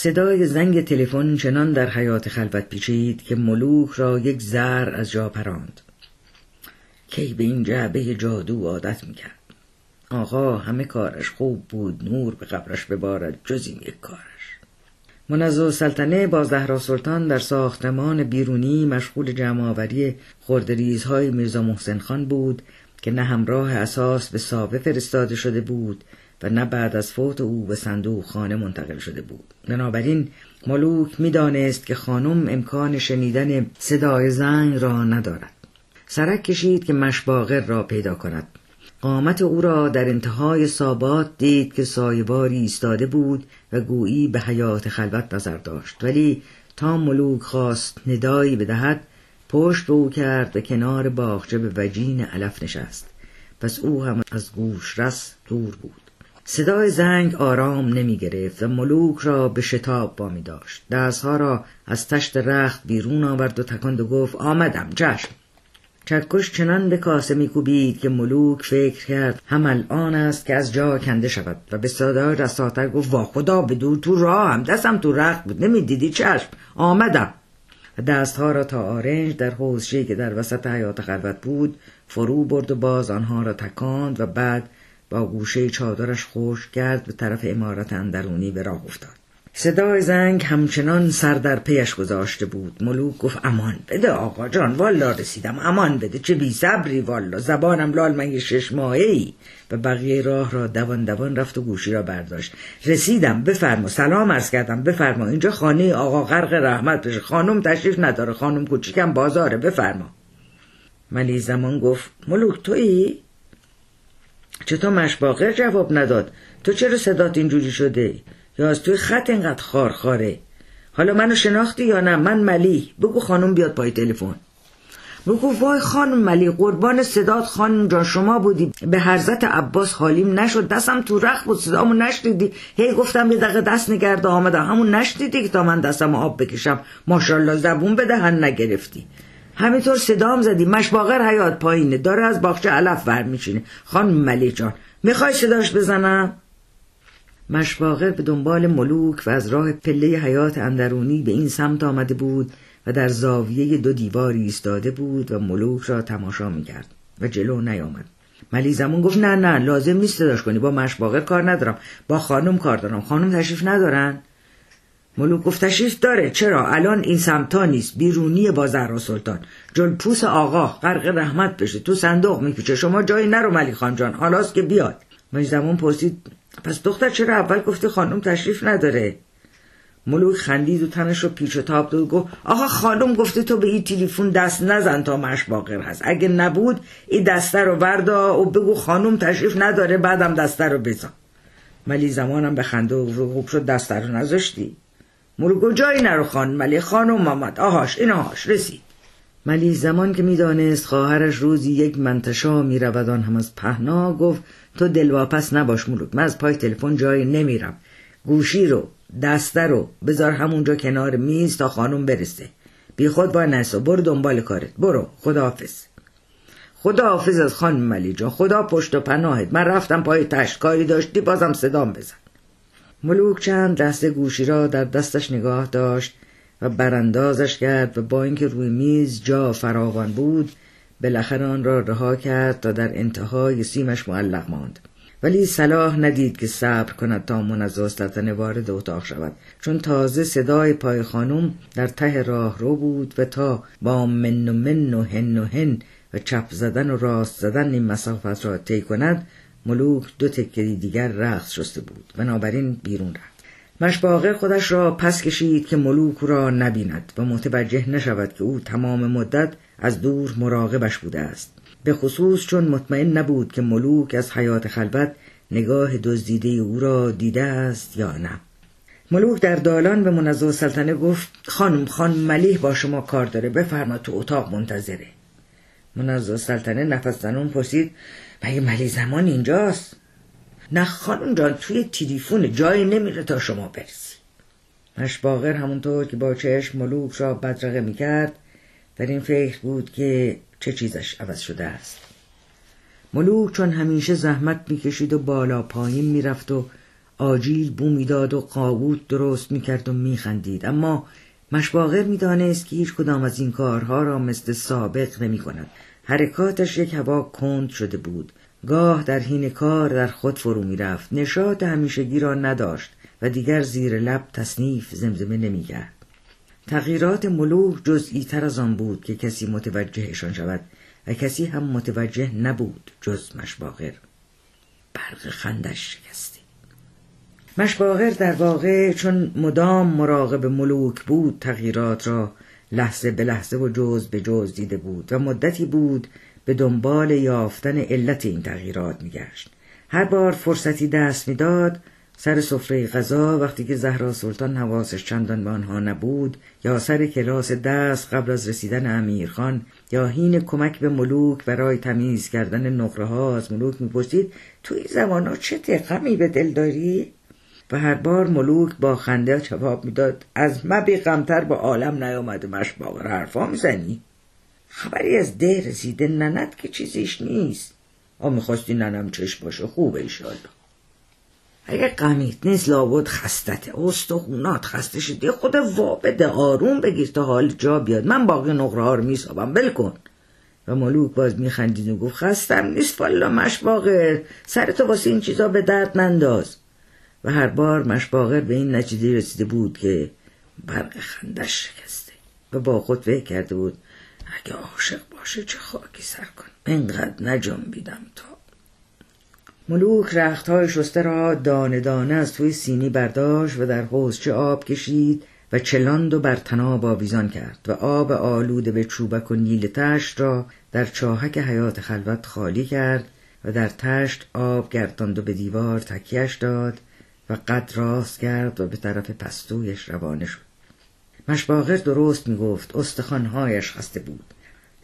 صدای زنگ تلفن چنان در حیات خلوت پیچید که ملوک را یک زر از جا پراند. کی به این جعبه جادو عادت می‌کرد؟ آقا همه کارش خوب بود نور به قبرش ببارد جز این یک کارش. منظر سلطنه با زهرا سلطان در ساختمان بیرونی مشغول جمعآوری خردریزهای میرزا محسن خان بود که نه همراه اساس به سابه فرستاده شده بود و نه بعد از فوت او به صندوق خانه منتقل شده بود. بنابراین ملوک می‌دانست که خانم امکان شنیدن صدای زنگ را ندارد. سرک کشید که مشباغر را پیدا کند. قامت او را در انتهای سابات دید که سایباری ایستاده بود و گویی به حیات خلوت نظر داشت. ولی تا ملوک خواست ندایی بدهد پشت به او کرد و کنار باغچه به وجین علف نشست. پس او هم از گوش رس دور بود. صدای زنگ آرام نمی گرفت و ملوک را به شتاب بامی داشت. دستها را از تشت رخت بیرون آورد و تکند و گفت آمدم چشم چکش چنان به کاسه میکوبید که ملوک فکر کرد هم الان است که از جا کنده شود و به صدای رساتر گفت وا خدا بدور تو راه هم دستم تو رخت بود نمی‌دیدی چشم. آمدم. و دستها را تا آرنج در حوزشی که در وسط حیات خلوت بود فرو برد و باز آنها را تکاند و بعد با گوشه چادرش خوش کرد به طرف امارت اندرونی به راه افتاد. صدای زنگ همچنان سر در پیش گذاشته بود. ملوک گفت امان بده آقا جان والا رسیدم. امان بده چه بی صبری والا. زبانم لال من شش ماهه ای و بقیه راه را دوان دوان رفت و گوشی را برداشت. رسیدم بفرما. سلام عرض کردم بفرما. اینجا خانه آقا غرق رحمت بشه. خانم تشریف نداره خانم کوچیکم بازاره بفرما. ملی زمان گفت ملوک تویی؟ چطور مشباقر جواب نداد؟ تو چرا صدات اینجوری شده یا از توی خط اینقدر خارخاره حالا منو شناختی یا نه؟ من ملی. بگو خانم بیاد پای تلفن. بگو وای خانم ملی قربان صدات خانم جان شما بودی. به حرزت عباس حالیم نشد. دستم تو رخ بود صدامو نشدیدی هی گفتم یه دقیقه دست نگرده آمدم همون نشدیدی که تا من دستم آب بکشم. ماشاءالله زبون به دهن نگرفتی. همینطور صدام زدی. مشباغر حیات پایینه. داره از باغچه علف ور میچینه. خانم ملی جان می‌خوای صداش بزنم؟ مشباغر به دنبال ملوک و از راه پله حیات اندرونی به این سمت آمده بود و در زاویه دو دیواری ایستاده بود و ملوک را تماشا می‌کرد و جلو نیامد. ملی زمان گفت نه نه لازم نیست صداش کنی. با مشباغر کار ندارم. با خانم کار دارم. خانم تشریف ندارن؟ ملوک گفت تشریف داره. چرا؟ الان این سمتا نیست. بیرونی با زهرا سلطان. جل پوس آقا غرق رحمت بشه. تو صندوق میپیچه. شما جایی نرو ملی خان جان. حالاست که بیاد. زمان پرسید پس دختر چرا اول گفتی خانم تشریف نداره؟ ملوک خندید و تنش رو پیچ و تاب داد و گفت آقا خانم گفته تو به این تلفن دست نزن تا مش باقر هست. اگه نبود این دسته رو بردا و بگو خانم تشریف نداره بعدم دسته رو بزن. ملی زمانم به خنده و خوب شد دسته رو نذاشتی. ملوک جایی نرو خان؟ ملی خانم آمد آهاش این آهاش رسید. ملی زمان که می‌دانست خواهرش روزی یک منتشا می‌رود آن هم از پهنا گفت تو دلواپس نباش ملوک من از پای تلفن جایی نمیرم. گوشی رو دسته رو بذار همونجا کنار میز تا خانم برسه. بی خود با نسا برو دنبال کارت. برو خداحافظ. خداحافظ از خانم ملی جان خدا پشت و پناهت. من رفتم پای تشکاری داشتی بازم صدام بزن. ملوک چند دسته گوشی را در دستش نگاه داشت و براندازش کرد و با اینکه روی میز جا فراوان بود بالاخره آن را رها کرد تا در انتهای سیمش معلق ماند. ولی صلاح ندید که صبر کند تا منزا سلطنه وارد اتاق شود چون تازه صدای پای خانم در ته راه رو بود و تا با من و من و هن و هن و چپ زدن و راست زدن این مسافت را طی کند ملوک دو تکری دیگر رقص شسته بود. بنابراین بیرون رفت. مشباغر خودش را پس کشید که ملوک را نبیند و متوجه نشود که او تمام مدت از دور مراقبش بوده است. به خصوص چون مطمئن نبود که ملوک از حیات خلوت نگاه دزدیده او را دیده است یا نه. ملوک در دالان به منظر سلطنه گفت خانم خان ملیح با شما کار داره. بفرما تو اتاق منتظره. منظر سلطنه نفس زنون پرسید مگه ملی زمان اینجاست؟ نه خانم جان توی تلیفون جایی نمیره تا شما برسی. مشباغر همونطور که با چشم ملوک را بدرقه می‌کرد در این فکر بود که چه چیزش عوض شده است. ملوک چون همیشه زحمت می‌کشید و بالا پایین می‌رفت و آجیل بو می‌داد و قابوت درست می‌کرد و میخندید. اما مشباغر می‌دانست که هیچ کدام از این کارها را مثل سابق نمی کند. حرکاتش یک هوا کند شده بود. گاه در حین کار در خود فرو می‌رفت. نشاط همیشگی را نداشت و دیگر زیر لب تصنیف زمزمه نمی‌کرد. تغییرات ملوک جزئی تر از آن بود که کسی متوجهشان شود و کسی هم متوجه نبود جز مشباغر. برق خندش شکستی مشباغر در واقع چون مدام مراقب ملوک بود تغییرات را لحظه به لحظه و جز به جز دیده بود و مدتی بود به دنبال یافتن علت این تغییرات میگشت هر بار فرصتی دست می‌داد سر سفره غذا وقتی که زهرا سلطان حواسش چندان به آنها نبود یا سر کلاس دست قبل از رسیدن امیرخان یا هین کمک به ملوک برای تمیز کردن نقره ها از ملوک می‌پرسید تو این زمان ها چه تقمی به دل داری؟ و هر بار ملوک با خنده جواب می‌داد از مبی غمتر به عالم نیامده مشباور حرفا می‌زنی؟ خبری از ده رسیده ننت که چیزیش نیست. آ می‌خواستی ننم چش باشه خوبه ایشالله اگه غمیت نیست لابد خستته استخونات خسته شده خود وابده آروم بگیر تا حال جا بیاد. من باقی نقره ها رو میسابم بل کن. و ملوک باز میخندید و گفت خستم نیست والا مشباغر سرتو واسه این چیزا به درد ننداز. و هر بار مشباغر به این نتیجه رسیده بود که برق خندش شکسته و با خود فکر کرده بود اگه عاشق باشه چه خاکی سر کن اینقدر بیدم تا. ملوک رختهای شسته را دانه دانه از توی سینی برداشت و در حوزچه آب کشید و چلاند و بر تناب آویزان کرد و آب آلوده به چوبک و نیل تشت را در چاهک حیات خلوت خالی کرد و در تشت آب گرداند و به دیوار تکیش داد و قد راست کرد و به طرف پستویش روانه شد. مشباغر درست می‌گفت استخوانهایش خسته بود.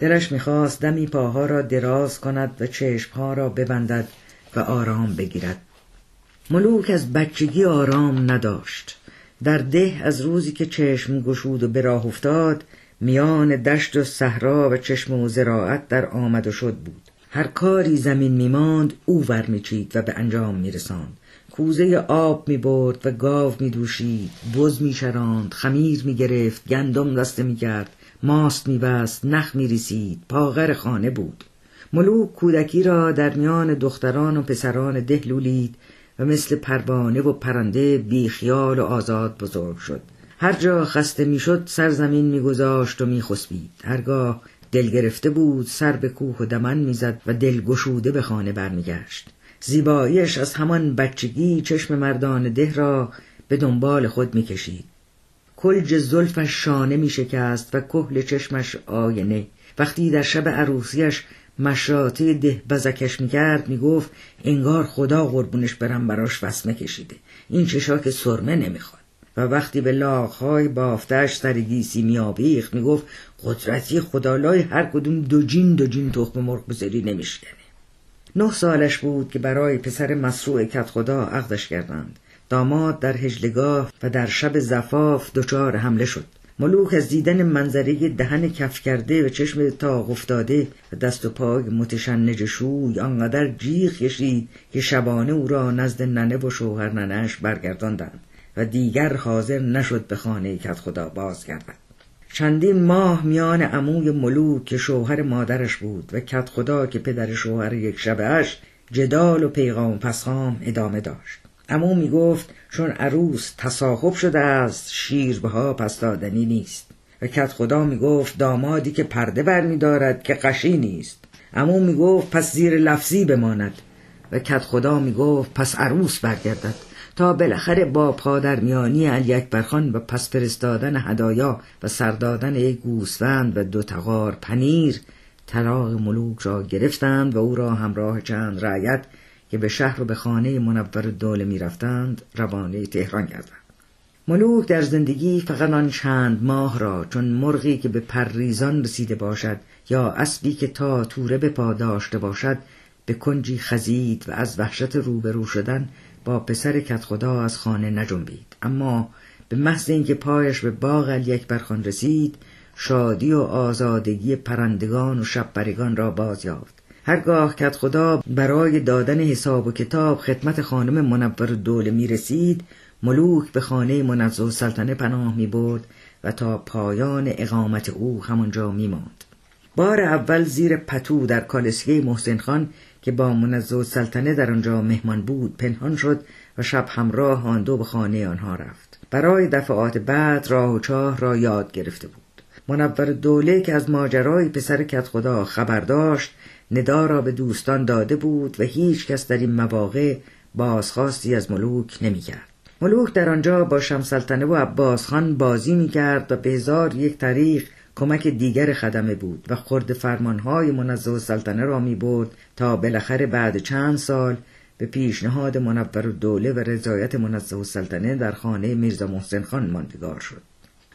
دلش می‌خواست دمی پاها را دراز کند و چشمها را ببندد و آرام بگیرد. ملوک از بچگی آرام نداشت. در ده از روزی که چشم گشود و به راه افتاد میان دشت و صحرا و چشم و زراعت در آمد و شد بود. هر کاری زمین میماند او ور میچید و به انجام میرساند. کوزه آب می برد و گاو می دوشید بز می شراند خمیر می گرفت گندم دسته می کرد ماست می بست نخ می ریسید پاغر خانه بود. ملوک کودکی را در میان دختران و پسران ده لولید و مثل پروانه و پرنده بیخیال و آزاد بزرگ شد. هر جا خسته می‌شد سرزمین میگذاشت و میخسبید. هرگاه دل گرفته بود سر به کوه و دمن می‌زد و دل گشوده به خانه برمیگشت. زیباییش از همان بچگی چشم مردان ده را به دنبال خود می‌کشید. کلج زلفش شانه می شکست و کهل چشمش آینه. وقتی در شب عروسیش مشراطه ده بزکش می‌کرد می‌گفت انگار خدا قربونش برم براش وسمه کشیده. این چشا که سرمه نمی‌خواد. و وقتی به لاغهای بافتش سرگیسی میآویخت می‌گفت قدرتی خدالای هر کدوم دو جین دو جین تخم مرغ بذاری نمیشکنه. نه سالش بود که برای پسر مسروع کت خدا عقدش کردند. داماد در هجلگاه و در شب زفاف دچار حمله شد. ملوک از دیدن منظره دهن کف کرده و چشم تاق افتاده و دست و پای متشنج شوی آنقدر جیغ کشید که شبانه او را نزد ننه و شوهر ننش برگرداندند و دیگر حاضر نشد به خانه کت خدا باز گردد چندین ماه میان عموی ملوک که شوهر مادرش بود و کت خدا که پدر شوهر یک شبهش جدال و پیغام پسخام ادامه داشت. امو می گفت چون عروس تصاحب شده است شیربها پس دادنی نیست. و کت خدا می گفت دامادی که پرده بر می دارد که قشی نیست. امو می گفت پس زیر لفظی بماند. و کت خدا می گفت پس عروس برگردد. تا بالاخره با پادرمیانی علی اکبرخان و پس فرستادن هدایا و سردادن یک گوسفند و دو تغار پنیر طلاق ملوک را گرفتند و او را همراه چند رعیت که به شهر و به خانه منور دوله می رفتند روانه تهران کردند. ملوک در زندگی فقط آن چند ماه را چون مرغی که به پریزان رسیده باشد یا اسبی که تا توره به پا داشته باشد به کنجی خزید و از وحشت روبرو شدن با پسر کت خدا از خانه نجنبید اما به محض اینکه پایش به باغ یک برخان رسید شادی و آزادگی پرندگان و شببرگان را باز یافت هرگاه که خدا برای دادن حساب و کتاب خدمت خانم منور دوله می رسید ملوک به خانه منزه سلطنه پناه می برد و تا پایان اقامت او همانجا می ماند. بار اول زیر پتو در کالسکه محسن خان که با منزه سلطنه در آنجا مهمان بود پنهان شد و شب همراه آن دو به خانه آنها رفت برای دفعات بعد راه و چاه را یاد گرفته بود منور دوله که از ماجرای پسر کت خدا خبر داشت ندا را به دوستان داده بود و هیچ کس در این مواقع بازخواستی از ملوک نمی‌کرد. ملوک در آنجا با شمسلطنه و عباس خان بازی می‌کرد و به هزار یک طریق کمک دیگر خدمه بود و خرد فرمانهای منزه سلطنه را می برد تا بالاخره بعد چند سال به پیشنهاد منور دوله و رضایت منزه سلطنه در خانه میرزا محسن خان ماندگار شد.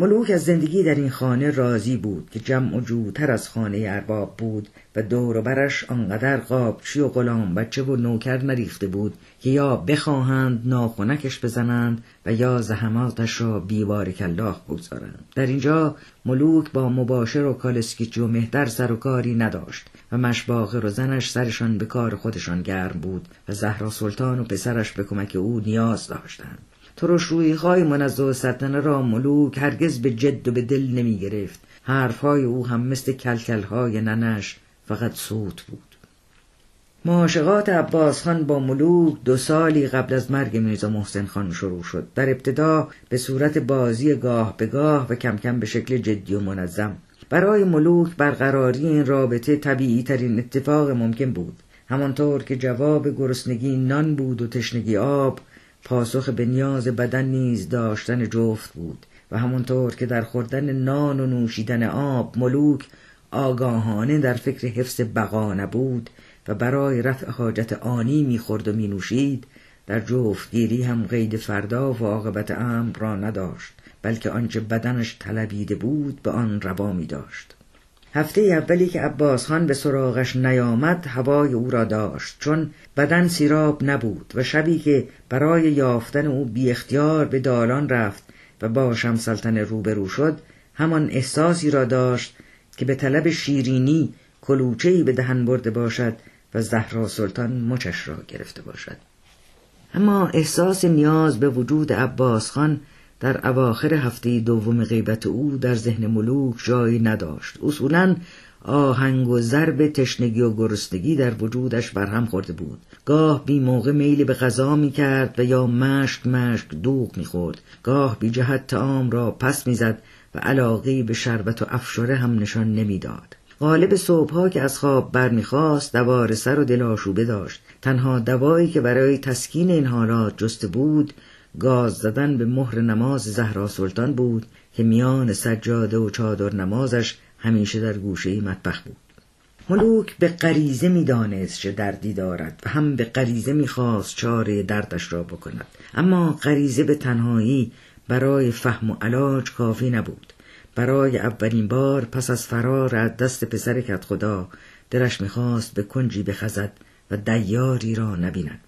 ملوک از زندگی در این خانه راضی بود که جمع و جوتر از خانه ارباب بود و دور برش آنقدر قابچی و غلام بچه و نوکر نریخته بود که یا بخواهند ناخونکش بزنند و یا زحماتش را بیوار کلاخ بگذارند. در اینجا ملوک با مباشر و کالسکیچ و مهتر سر و کاری نداشت و مشباغر و زنش سرشان به کار خودشان گرم بود و زهرا سلطان و پسرش به کمک او نیاز داشتند. ترش روی های منزه سلطنه را ملوک هرگز به جد و به دل نمی گرفت حرفهای او هم مثل کلکل های ننش فقط صوت بود. معاشقات عباس خان با ملوک دو سالی قبل از مرگ میرزا محسن خان شروع شد. در ابتدا به صورت بازی گاه به گاه و کم کم به شکل جدی و منظم. برای ملوک برقراری این رابطه طبیعی ترین اتفاق ممکن بود. همانطور که جواب گرسنگی نان بود و تشنگی آب پاسخ به نیاز بدن نیز داشتن جفت بود و همانطور که در خوردن نان و نوشیدن آب ملوک آگاهانه در فکر حفظ بقا نبود و برای رفع حاجت آنی می‌خورد و مینوشید در جفتگیری هم قید فردا و عاقبت امر را نداشت بلکه آنچه بدنش طلبیده بود به آن روا می داشت هفته اولی که عباس خان به سراغش نیامد هوای او را داشت چون بدن سیراب نبود و شبی که برای یافتن او بی اختیار به دالان رفت و با شمسلطنه روبرو شد همان احساسی را داشت که به طلب شیرینی کلوچهای به دهن برده باشد و زهرا سلطان مچش را گرفته باشد. اما احساس نیاز به وجود عباس خان در اواخر هفته دوم غیبت او در ذهن ملوک جایی نداشت. اصولا آهنگ و ضرب تشنگی و گرسنگی در وجودش برهم خورده بود. گاه بی موقع میلی به غذا می کرد و یا مشک مشک دوغ می خورد. گاه بی جهت تعام را پس می‌زد و علاقی به شربت و افشاره هم نشان نمی‌داد. غالب صبحها که از خواب برمیخواست دوار سر و دل داشت. تنها دوایی که برای تسکین این حالات جسته بود گاز زدن به مهر نماز زهرا سلطان بود که میان سجاده و چادر نمازش همیشه در گوشه مطبخ بود. ملوک به غریزه می‌دانست چه دردی دارد و هم به غریزه می‌خواست چاره دردش را بکند. اما غریزه به تنهایی برای فهم و علاج کافی نبود. برای اولین بار پس از فرار از دست پسر کت خدا درش می‌خواست به کنجی بخزد و دیاری را نبیند.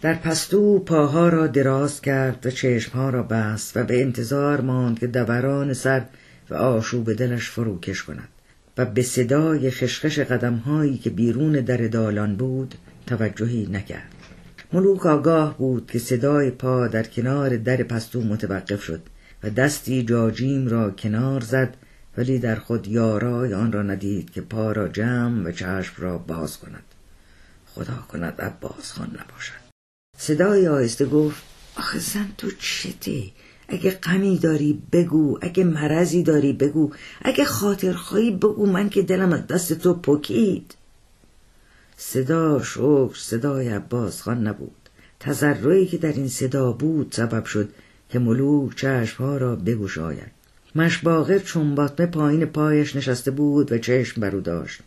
در پستو پاها را دراز کرد و چشمها را بست و به انتظار ماند که دوران سر و آشوب دلش فروکش کند و به صدای خشخش قدمهایی که بیرون در دالان بود توجهی نکرد. ملوک آگاه بود که صدای پا در کنار در پستو متوقف شد و دستی جاجیم را کنار زد ولی در خود یارای آن را ندید که پا را جمع و چشم را باز کند. خدا کند عباس خان نباشد. صدای آهسته گفت آخه زن تو چته؟ اگه غمی داری بگو اگه مرضی داری بگو اگه خاطر خواهی بگو من که دلم از دست تو پکید. صدا شکر صدای عباس خان نبود. تذرعی که در این صدا بود سبب شد که ملوک چشمها را بگشاید. مشباغر چون باطمه پایین پایش نشسته بود و چشم برو داشت.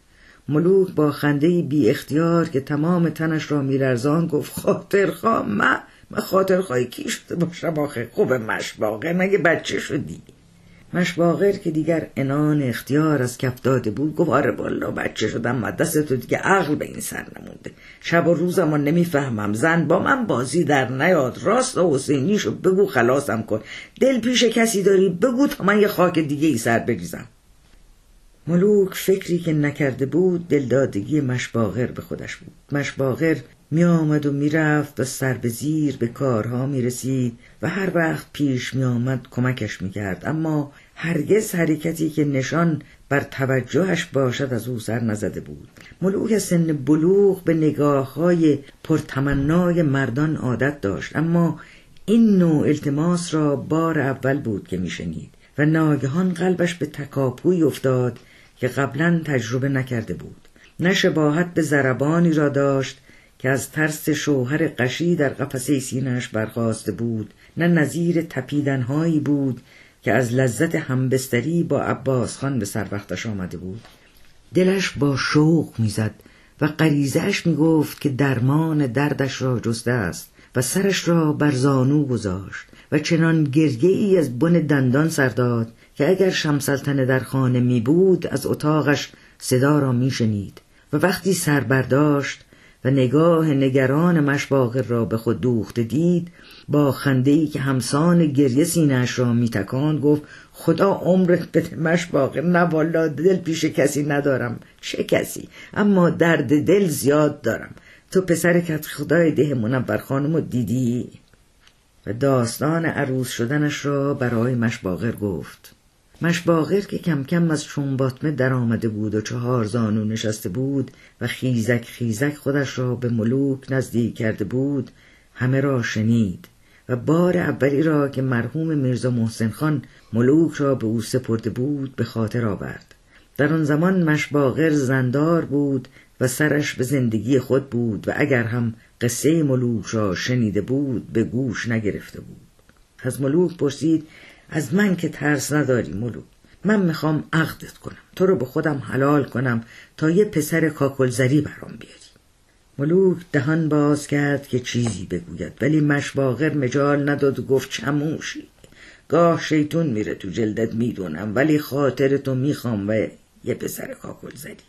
ملوک با خنده بی اختیار که تمام تنش را میلرزان گفت خاطرخواه من من خاطرخواهی کی شده باشم آخه؟ خوب مشباغر مگه بچه شدی؟ مشباغر که دیگر انان اختیار از کف داده بود گفت آره بالا بچه شدم مدست تو دیگه عقل به این سر نمونده. شب و روزم نمی‌فهمم. زن با من بازی در نیاد. راست و حسینیشو بگو خلاصم کن. دل پیش کسی داری بگو تا من یه خاک دیگه ای سر بریزم. ملوک فکری که نکرده بود دلدادگی مشباغر به خودش بود. مشباغر می آمد و می رفت و سر به زیر به کارها می رسید و هر وقت پیش می آمد کمکش می کرد اما هرگز حرکتی که نشان بر توجهش باشد از او سر نزده بود. ملوک سن بلوغ به نگاه های پرتمنای مردان عادت داشت. اما این نوع التماس را بار اول بود که میشنید و ناگهان قلبش به تکاپوی افتاد که قبلا تجربه نکرده بود. نه شباهت به زربانی را داشت که از ترس شوهر قشی در قفسه سینش برخواسته بود. نه نظیر تپیدنهایی بود که از لذت همبستری با عباس خان به سر وقتش آمده بود. دلش با شوق می‌زد و غریزهاش می‌گفت که درمان دردش را جسته است و سرش را بر زانو گذاشت و چنان گریه ای از بن دندان سر داد که اگر شمسلطنه در خانه می بود از اتاقش صدا را می شنید و وقتی سر برداشت و نگاه نگران مشباغر را به خود دوخته دید با خندهی که همسان گریه سینش را میتکاند گفت خدا عمرت بده مشباغر نه دل پیش کسی ندارم چه کسی اما درد دل زیاد دارم. تو پسر کت خدای ده منور خانم دیدی؟ و داستان عروس شدنش را برای مشباغر گفت. مشباغر که کم کم از چونباتمه در آمده بود و چهار زانو نشسته بود و خیزک خیزک خودش را به ملوک نزدیک کرده بود همه را شنید و بار اولی را که مرحوم میرزا محسن خان ملوک را به او سپرده بود به خاطر آورد. در آن زمان مشباغر زندار بود و سرش به زندگی خود بود و اگر هم قصه ملوک را شنیده بود به گوش نگرفته بود. از ملوک پرسید از من که ترس نداری ملوک؟ من می‌خوام عقدت کنم. تو رو به خودم حلال کنم تا یه پسر کاکلزری برام بیاری. ملوک دهان باز کرد که چیزی بگوید ولی مشباغر مجال نداد و گفت چموشی گاه شیطون میره تو جلدت می‌دونم ولی خاطر تو می‌خوام و یه پسر کاکلزری.